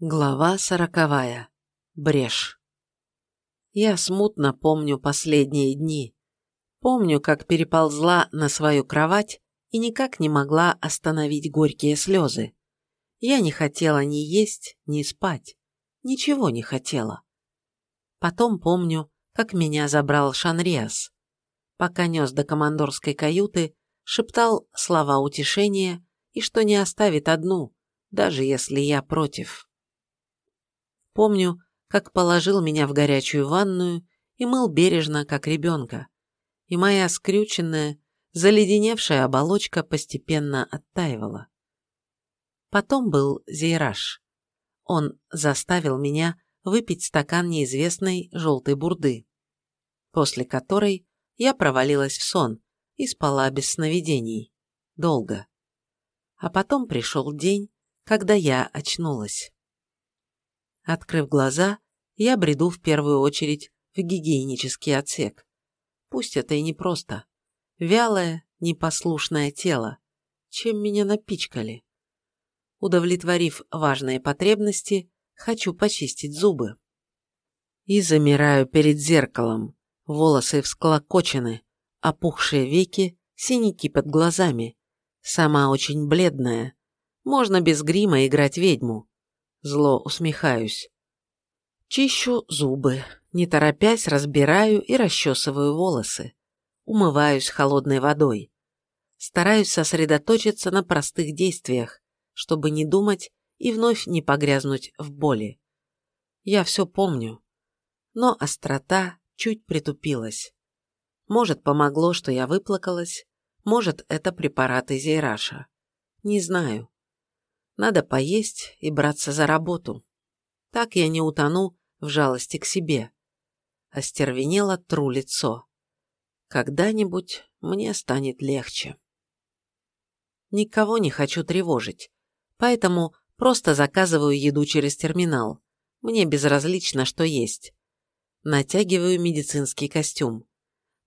Глава сороковая. Брешь. Я смутно помню последние дни. Помню, как переползла на свою кровать и никак не могла остановить горькие слезы. Я не хотела ни есть, ни спать. Ничего не хотела. Потом помню, как меня забрал Шанриас. Пока нес до командорской каюты, шептал слова утешения и что не оставит одну, даже если я против. Помню, как положил меня в горячую ванную и мыл бережно, как ребенка. И моя скрюченная, заледеневшая оболочка постепенно оттаивала. Потом был Зейраж. Он заставил меня выпить стакан неизвестной желтой бурды, после которой я провалилась в сон и спала без сновидений. Долго. А потом пришел день, когда я очнулась. Открыв глаза, я бреду в первую очередь в гигиенический отсек. Пусть это и непросто. Вялое, непослушное тело. Чем меня напичкали? Удовлетворив важные потребности, хочу почистить зубы. И замираю перед зеркалом. Волосы всклокочены, опухшие веки, синяки под глазами. Сама очень бледная. Можно без грима играть ведьму. Зло усмехаюсь. Чищу зубы, не торопясь разбираю и расчесываю волосы. Умываюсь холодной водой. Стараюсь сосредоточиться на простых действиях, чтобы не думать и вновь не погрязнуть в боли. Я все помню. Но острота чуть притупилась. Может, помогло, что я выплакалась, может, это препараты Зейраша. Не знаю. Надо поесть и браться за работу. Так я не утону в жалости к себе. Остервенело тру лицо. Когда-нибудь мне станет легче. Никого не хочу тревожить, поэтому просто заказываю еду через терминал. Мне безразлично, что есть. Натягиваю медицинский костюм.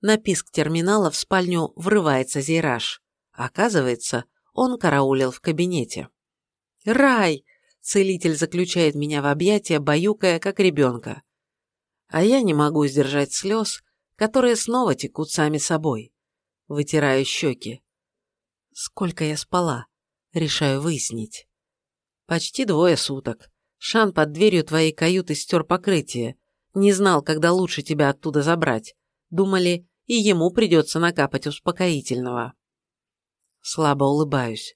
На писк терминала в спальню врывается Зейраж. Оказывается, он караулил в кабинете. Рай!» Целитель заключает меня в объятия, баюкая, как ребенка. А я не могу сдержать слез, которые снова текут сами собой. Вытираю щеки. Сколько я спала? Решаю выяснить. Почти двое суток. Шан под дверью твоей каюты стер покрытие. Не знал, когда лучше тебя оттуда забрать. Думали, и ему придется накапать успокоительного. Слабо улыбаюсь.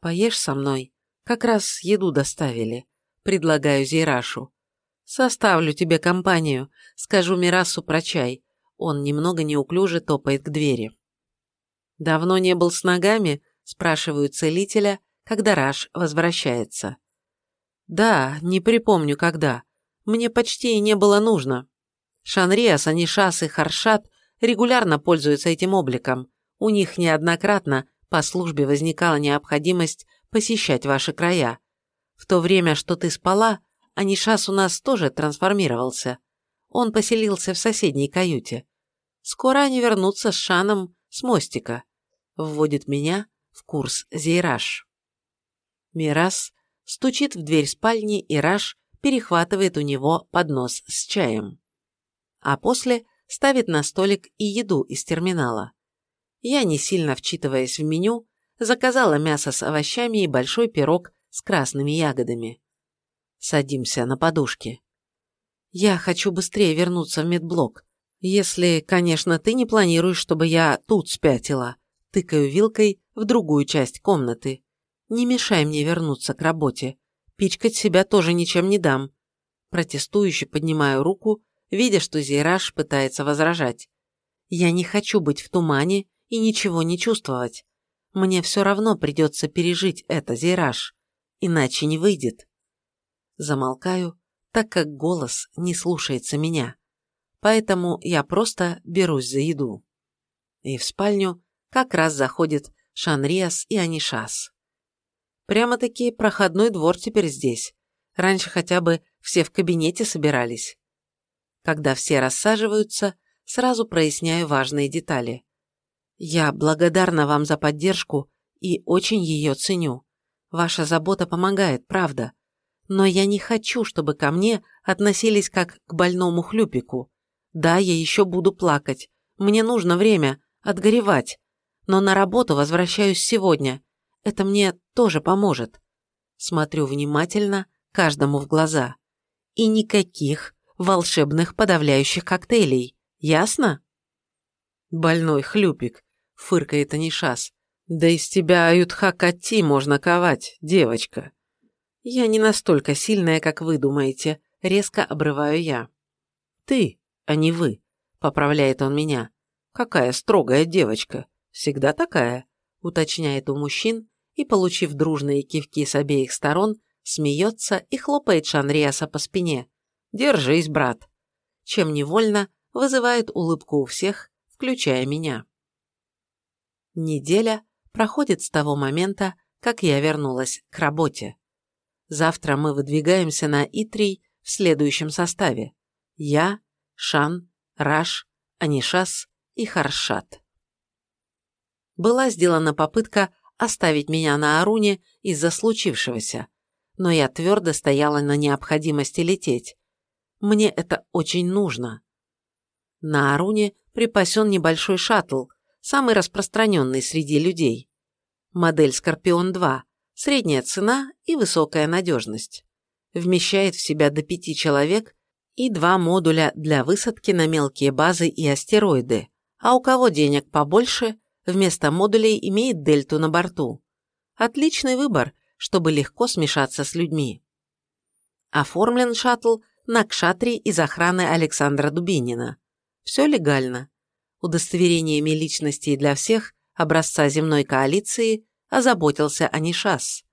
Поешь со мной? Как раз еду доставили. Предлагаю Зейрашу. Составлю тебе компанию. Скажу Мирасу про чай. Он немного неуклюже топает к двери. Давно не был с ногами? Спрашиваю целителя, когда Раш возвращается. Да, не припомню когда. Мне почти и не было нужно. Шанриас, Анишас и Харшат регулярно пользуются этим обликом. У них неоднократно по службе возникала необходимость посещать ваши края. В то время, что ты спала, Анишас у нас тоже трансформировался. Он поселился в соседней каюте. Скоро они вернутся с Шаном с мостика. Вводит меня в курс Зейраж. Мирас стучит в дверь спальни, и Раш перехватывает у него поднос с чаем. А после ставит на столик и еду из терминала. Я, не сильно вчитываясь в меню, заказала мясо с овощами и большой пирог с красными ягодами. Садимся на подушки. Я хочу быстрее вернуться в медблок. Если, конечно, ты не планируешь, чтобы я тут спятила. Тыкаю вилкой в другую часть комнаты. Не мешай мне вернуться к работе. Пичкать себя тоже ничем не дам. Протестующе поднимаю руку, видя, что Зейраж пытается возражать. Я не хочу быть в тумане и ничего не чувствовать. Мне все равно придется пережить это, Зейраж, иначе не выйдет. Замолкаю, так как голос не слушается меня, поэтому я просто берусь за еду. И в спальню как раз заходит Шанриас и Анишас. Прямо-таки проходной двор теперь здесь. Раньше хотя бы все в кабинете собирались. Когда все рассаживаются, сразу проясняю важные детали. Я благодарна вам за поддержку и очень ее ценю. Ваша забота помогает, правда. Но я не хочу, чтобы ко мне относились как к больному хлюпику. Да, я еще буду плакать. Мне нужно время отгоревать. Но на работу возвращаюсь сегодня. Это мне тоже поможет. Смотрю внимательно каждому в глаза. И никаких волшебных подавляющих коктейлей. Ясно? Больной хлюпик, фыркает Анишас. Да из тебя аютха-кати можно ковать, девочка. Я не настолько сильная, как вы думаете, резко обрываю я. Ты, а не вы, поправляет он меня. Какая строгая девочка. Всегда такая, уточняет у мужчин и, получив дружные кивки с обеих сторон, смеется и хлопает Шанриаса по спине. «Держись, брат!» Чем невольно вызывает улыбку у всех, включая меня. Неделя проходит с того момента, как я вернулась к работе. Завтра мы выдвигаемся на Итрий в следующем составе. Я, Шан, Раш, Анишас и Харшат. Была сделана попытка оставить меня на Аруне из-за случившегося, но я твердо стояла на необходимости лететь. Мне это очень нужно. На Аруне припасен небольшой шаттл, самый распространенный среди людей. Модель Скорпион-2, средняя цена и высокая надежность. Вмещает в себя до пяти человек и два модуля для высадки на мелкие базы и астероиды, а у кого денег побольше, вместо модулей имеет дельту на борту. Отличный выбор, чтобы легко смешаться с людьми. Оформлен шаттл на кшатри из охраны Александра Дубинина. Все легально. Удостоверениями личностей для всех образца земной коалиции озаботился Анишас.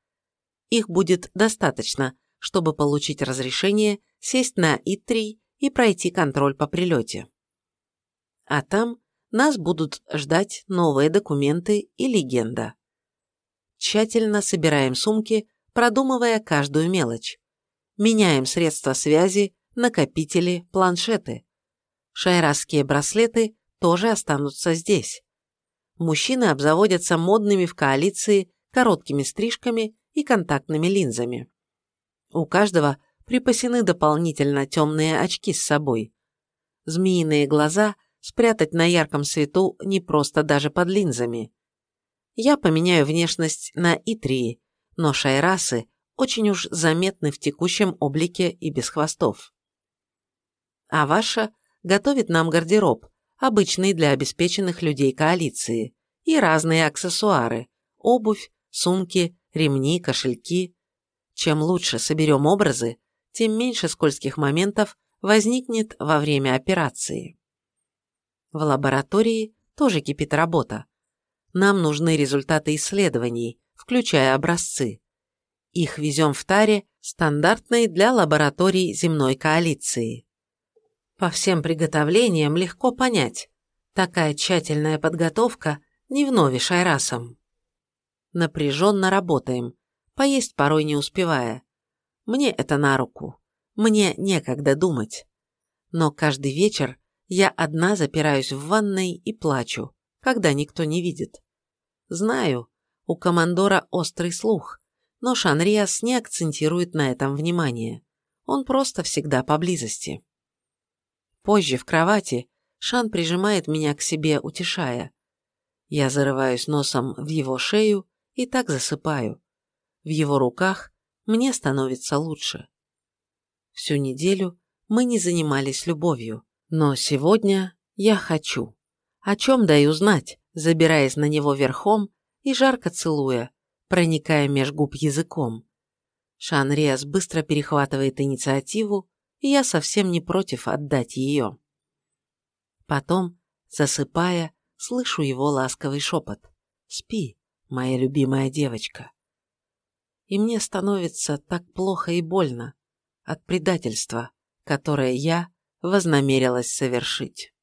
Их будет достаточно, чтобы получить разрешение сесть на И-3 и пройти контроль по прилете. А там нас будут ждать новые документы и легенда. Тщательно собираем сумки, продумывая каждую мелочь. Меняем средства связи, накопители, планшеты. Шайрасские браслеты тоже останутся здесь. Мужчины обзаводятся модными в коалиции короткими стрижками и контактными линзами. У каждого припасены дополнительно темные очки с собой. Змеиные глаза спрятать на ярком свету не просто даже под линзами. Я поменяю внешность на Итрии, но шайрасы очень уж заметны в текущем облике и без хвостов. А ваша готовит нам гардероб, обычный для обеспеченных людей коалиции, и разные аксессуары – обувь, сумки, ремни, кошельки. Чем лучше соберем образы, тем меньше скользких моментов возникнет во время операции. В лаборатории тоже кипит работа. Нам нужны результаты исследований, включая образцы. Их везем в таре, стандартной для лабораторий земной коалиции. По всем приготовлениям легко понять, такая тщательная подготовка не вновь шайрасом. Напряженно работаем, поесть порой не успевая. Мне это на руку, мне некогда думать. Но каждый вечер я одна запираюсь в ванной и плачу, когда никто не видит. Знаю, у командора острый слух, но Шанриас не акцентирует на этом внимание. Он просто всегда поблизости. Позже в кровати Шан прижимает меня к себе, утешая. Я зарываюсь носом в его шею и так засыпаю. В его руках мне становится лучше. Всю неделю мы не занимались любовью, но сегодня я хочу. О чем даю знать, забираясь на него верхом и жарко целуя, проникая меж губ языком. Шан Риас быстро перехватывает инициативу я совсем не против отдать ее. Потом, засыпая, слышу его ласковый шепот. «Спи, моя любимая девочка». И мне становится так плохо и больно от предательства, которое я вознамерилась совершить.